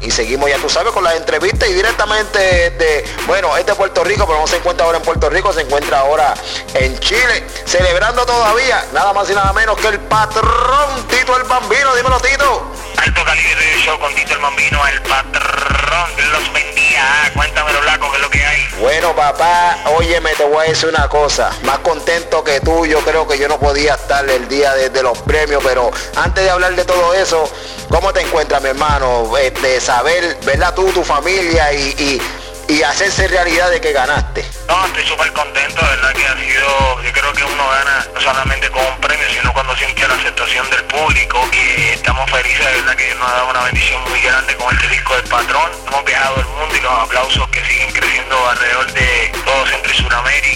Y seguimos, ya tú sabes, con las entrevistas y directamente de, bueno, este Puerto Rico, pero no se encuentra ahora en Puerto Rico, se encuentra ahora en Chile, celebrando todavía, nada más y nada menos que el patrón Tito el Bambino, dímelo Tito. Alto calibre de show con Tito el Bambino, el patrón los vendía. Cuéntamelo, Blanco, ¿qué es lo que hay? Bueno, papá, óyeme, te voy a decir una cosa. Más contento que tú, yo creo que yo no podía estar el día de, los premios, pero antes de hablar de todo eso, ¿cómo te encuentras, mi hermano? Este, saber, ¿verdad? Tú, tu familia y y hacerse realidad de que ganaste. No, estoy súper contento, verdad que ha sido, yo creo que uno gana no solamente con un premio, sino cuando siente la aceptación del público y estamos felices, verdad que nos ha dado una bendición muy grande con este disco del patrón. Hemos viajado el mundo y los aplausos que siguen creciendo alrededor de todo Centro y Sudamérica,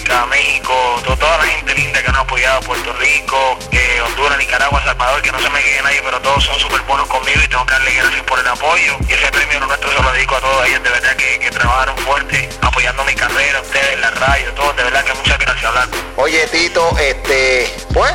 no se me quede nadie, pero todos son súper buenos conmigo y tengo que darle gracias por el apoyo. Y ese premio nuestro se lo dedico a todos ellos, de verdad que, trabajaron fuerte apoyando mi carrera, ustedes, la radio, todo, de verdad que muchas gracias, Blanco. Oye, Tito, este, pues,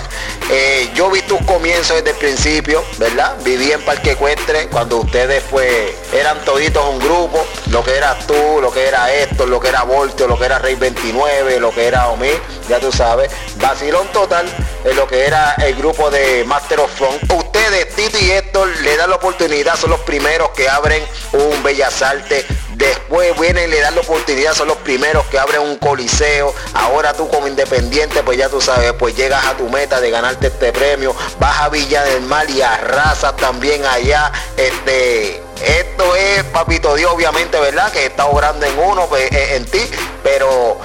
eh, yo vi tus comienzos desde el principio, ¿verdad? Viví en Parque Ecuestre cuando ustedes, pues, eran toditos un grupo, lo que eras tú, lo que era Héctor, lo que era Voltio, lo que era Rey 29, lo que era Omi, ya tú sabes, vacilón total lo que era el grupo de Master of Fun. Ustedes, Tito y Héctor, le dan la oportunidad, son los primeros que abren un Bellas Artes Después vienen y le dan la oportunidad, son los primeros que abren un coliseo. Ahora tú como independiente, pues ya tú sabes, pues llegas a tu meta de ganarte este premio. Vas a Villa del Mar y arrasas también allá. Este, esto es, papito Dios, obviamente, ¿verdad? Que está obrando en uno, pues, en ti. Pero,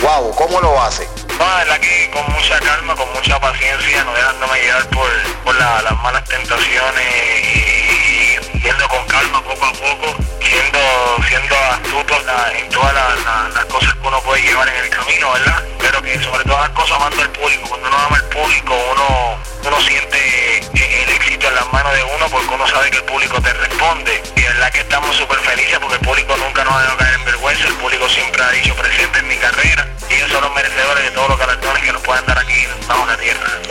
wow, ¿cómo lo hace? No, la que con mucha calma, con mucha paciencia, no dejándome llevar por, por las malas tentaciones y yendo con calma poco a poco siendo, siendo astuto en todas las, cosas que uno puede llevar en el camino, ¿verdad? Pero que sobre todas las cosas amando al público. Cuando uno ama al público, uno, uno siente el éxito en las manos de uno porque uno sabe que el público te responde. Y verdad que estamos súper felices porque el público nunca nos ha dejado caer en vergüenza, el público siempre ha dicho presente en mi carrera. Y ellos son los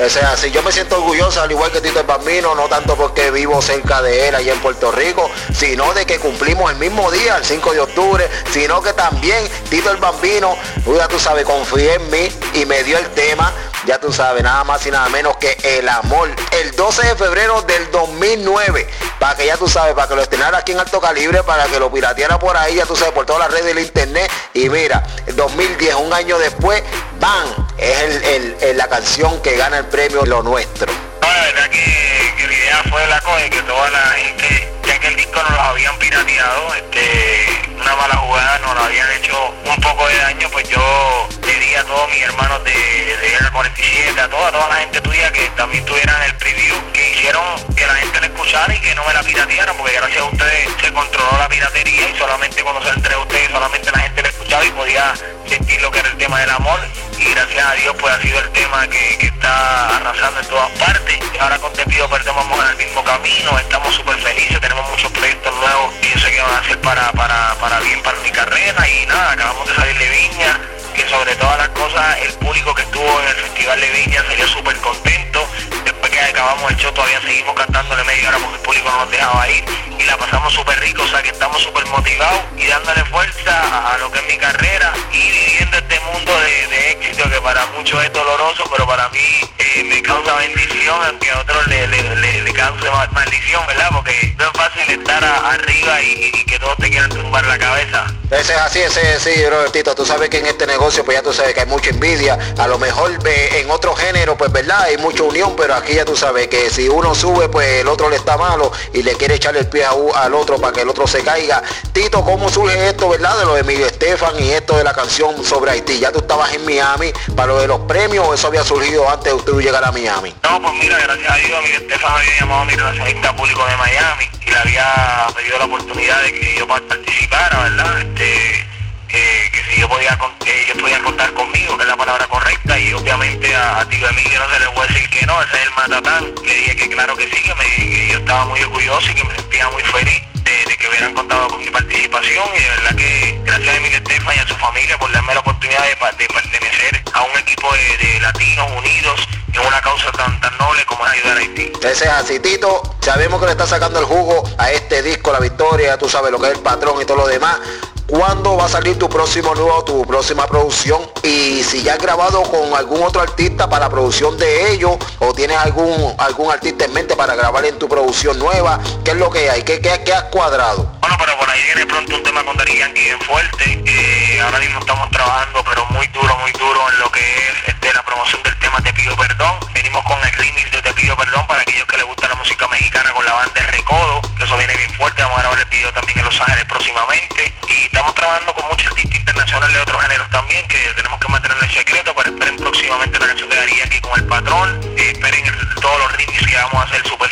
O sea, si yo me siento orgulloso, al igual que Tito el Bambino, no tanto porque vivo cerca de él allá en Puerto Rico, sino de que cumplimos el mismo día, el 5 de octubre, sino que también Tito el Bambino, ya tú sabes, confía en mí y me dio el tema, ya tú sabes, nada más y nada menos que el amor. El 12 de febrero del 2009, para que ya tú sabes, para que lo estrenara aquí en alto calibre, para que lo pirateara por ahí, ya tú sabes, por todas las redes del internet. Y mira, el 2010, un año después, ¡bam! Es el, la canción que gana el premio Lo Nuestro. la verdad que, que la idea fue la cosa que toda la gente que el disco no lo habían pirateado, este, una mala jugada nos lo habían hecho un poco de daño, pues yo a todos mis hermanos de, de R47, a toda, toda la gente tuya que también tuvieran el preview, que hicieron que la gente la escuchara y que no me la pirateara, porque gracias a ustedes se controló la piratería y solamente cuando se entre ustedes, solamente la gente la escuchaba y podía sentir lo que era el tema del amor y gracias a Dios pues ha sido el tema que, está arrasando en todas partes. Ahora con Te pido perdón vamos en el mismo camino, estamos súper felices, tenemos muchos proyectos nuevos que yo sé que van a ser para, para, para bien para mi carrera y nada, acabamos de salir de Viña, que sobre todas las cosas el público que estuvo en el Festival de Viña salió súper contento. Después que acabamos el show todavía seguimos cantándole media hora porque el público no nos dejaba ir y la pasamos súper rico, o sea que estamos súper motivados y dándole fuerza a, lo que es mi carrera y viviendo este mundo de, éxito que para muchos es doloroso, pero para mí eh, me causa bendición, aunque a otros le, le, cause maldición, ¿verdad? Porque arriba y, que todos te quieran tumbar la cabeza. Ese es así, ese es sí, Robertito. Tú sabes que en este negocio, pues ya tú sabes que hay mucha envidia. A lo mejor en otro género, pues verdad, hay mucha unión, pero aquí ya tú sabes que si uno sube, pues el otro le está malo y le quiere echarle el pie a al otro para que el otro se caiga. Tito, ¿cómo surge esto, verdad? De lo de Emilio Estefan y esto de la canción sobre Haití. ¿Ya tú estabas en Miami para lo de los premios o eso había surgido antes de usted llegar a Miami? No, pues mira, gracias a Dios, Emilio Estefan había llamado a mi relacionista público de Miami le había pedido la oportunidad de que yo participara, ¿verdad? Este, que si yo podía ellos podían contar conmigo, que es la palabra correcta, y obviamente a, ti tío Emilio no se le puede decir que no, ese es el matatán. Le dije que claro que sí, que, yo estaba muy orgulloso y que me sentía muy feliz de, que hubieran contado con mi participación y de verdad que gracias a Emilio Estefan y a su familia por darme la oportunidad de, pertenecer a un equipo de, latinos unidos en una causa tan, tan noble como es ayudar a Haití. Ese es así, Tito. Sabemos que le está sacando el jugo a este disco, La Victoria, tú sabes lo que es el patrón y todo lo demás. ¿Cuándo va a salir tu próximo nuevo, tu próxima producción? Y si ya has grabado con algún otro artista para la producción de ellos, o tienes algún, algún artista en mente para grabar en tu producción nueva, ¿qué es lo que hay? ¿Qué, qué, qué has cuadrado? Bueno, pero por ahí viene pronto un tema con Dari Yankee bien fuerte. Eh, ahora mismo estamos trabajando, pero muy duro, muy duro en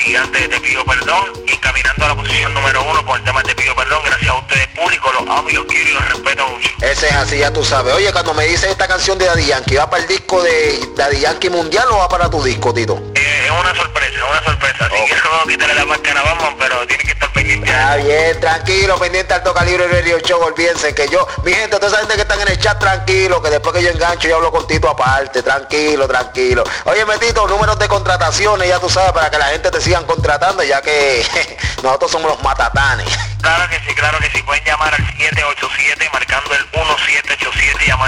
gigante Te Pido Perdón. Y caminando a la posición número uno con el tema Te Pido Perdón. Gracias a ustedes público, los amo y los quiero y los respeto mucho. Ese es así, ya tú sabes. Oye, cuando me dices esta canción de Daddy Yankee, ¿va para el disco de Daddy Yankee Mundial o va para tu disco, Tito? Eh, es una sorpresa, una sorpresa. Así que quitarle la máscara a Batman, pero tiene que estar pendiente. Está bien, tranquilo, pendiente al Toca Libre Radio Show. Olvídense que yo, mi gente, ustedes saben que están en el chat, tranquilo, que después que yo engancho, yo hablo con Tito aparte. Tranquilo, tranquilo. Oye, Metito, números de contrataciones, ya tú sabes, para que la gente te sigan contratando, ya que nosotros somos los matatanes. Claro que sí, claro que sí. Pueden llamar al 787 marcando el 1787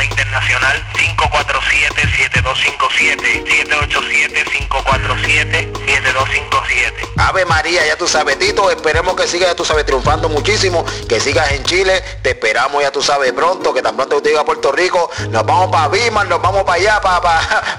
internacional 547-7257 787-547-7257 Ave María, ya tú sabes, Tito, esperemos que sigas, ya tú sabes, triunfando muchísimo, que sigas en Chile, te esperamos, ya tú sabes, pronto, que tan pronto usted diga a Puerto Rico, nos vamos para Biman, nos vamos para allá, para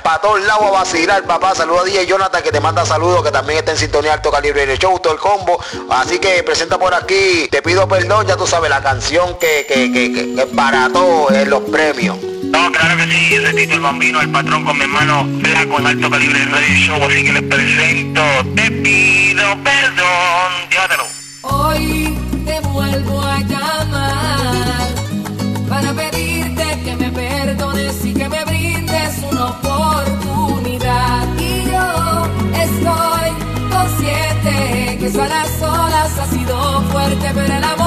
para todos lados a vacilar, papá, saludos a DJ Jonathan, que te manda saludos, que también está en sintonía alto calibre en el show, todo el combo, así que presenta por aquí, te pido perdón, ya tú sabes, la canción que, que, que, que, que para todos en los premios. No, claro que sí, ese Tito el Bambino, el patrón con mi hermano Flaco en alto calibre radio show, así que les presento, te pido perdón, llévatelo. Hoy te vuelvo a llamar para pedirte que me perdones y que me brindes una oportunidad. Y yo estoy consciente que eso a las olas ha sido fuerte, pero el amor